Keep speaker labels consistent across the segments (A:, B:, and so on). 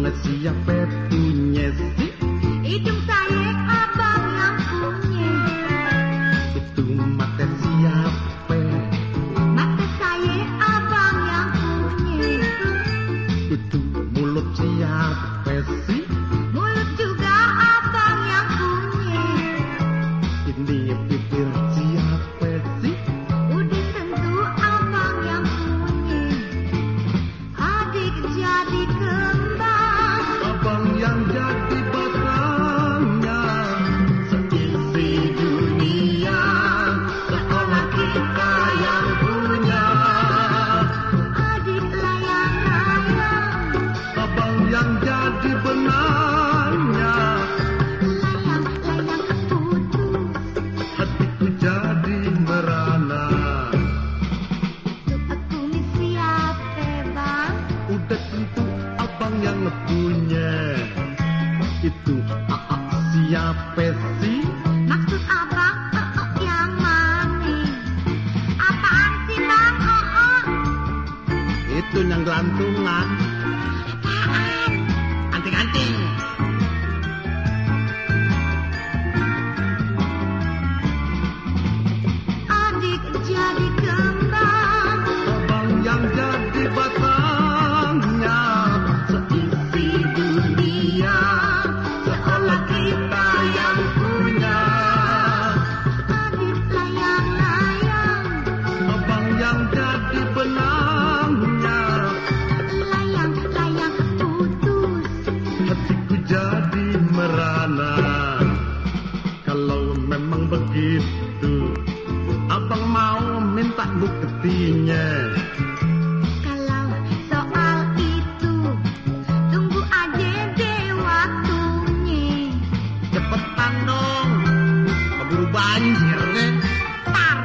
A: Ingat siapa
B: punya
A: Itu saya itu. Siapa sih?
B: Maksud abang yang mami apaan sih bang? Oh. oh.
A: itu yang gelantungan. apa? Kalau
B: soal itu tunggu aja deh waktunya.
A: Cepetan dong, keburu banjir deh.
B: Tar,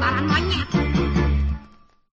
B: barang monyet.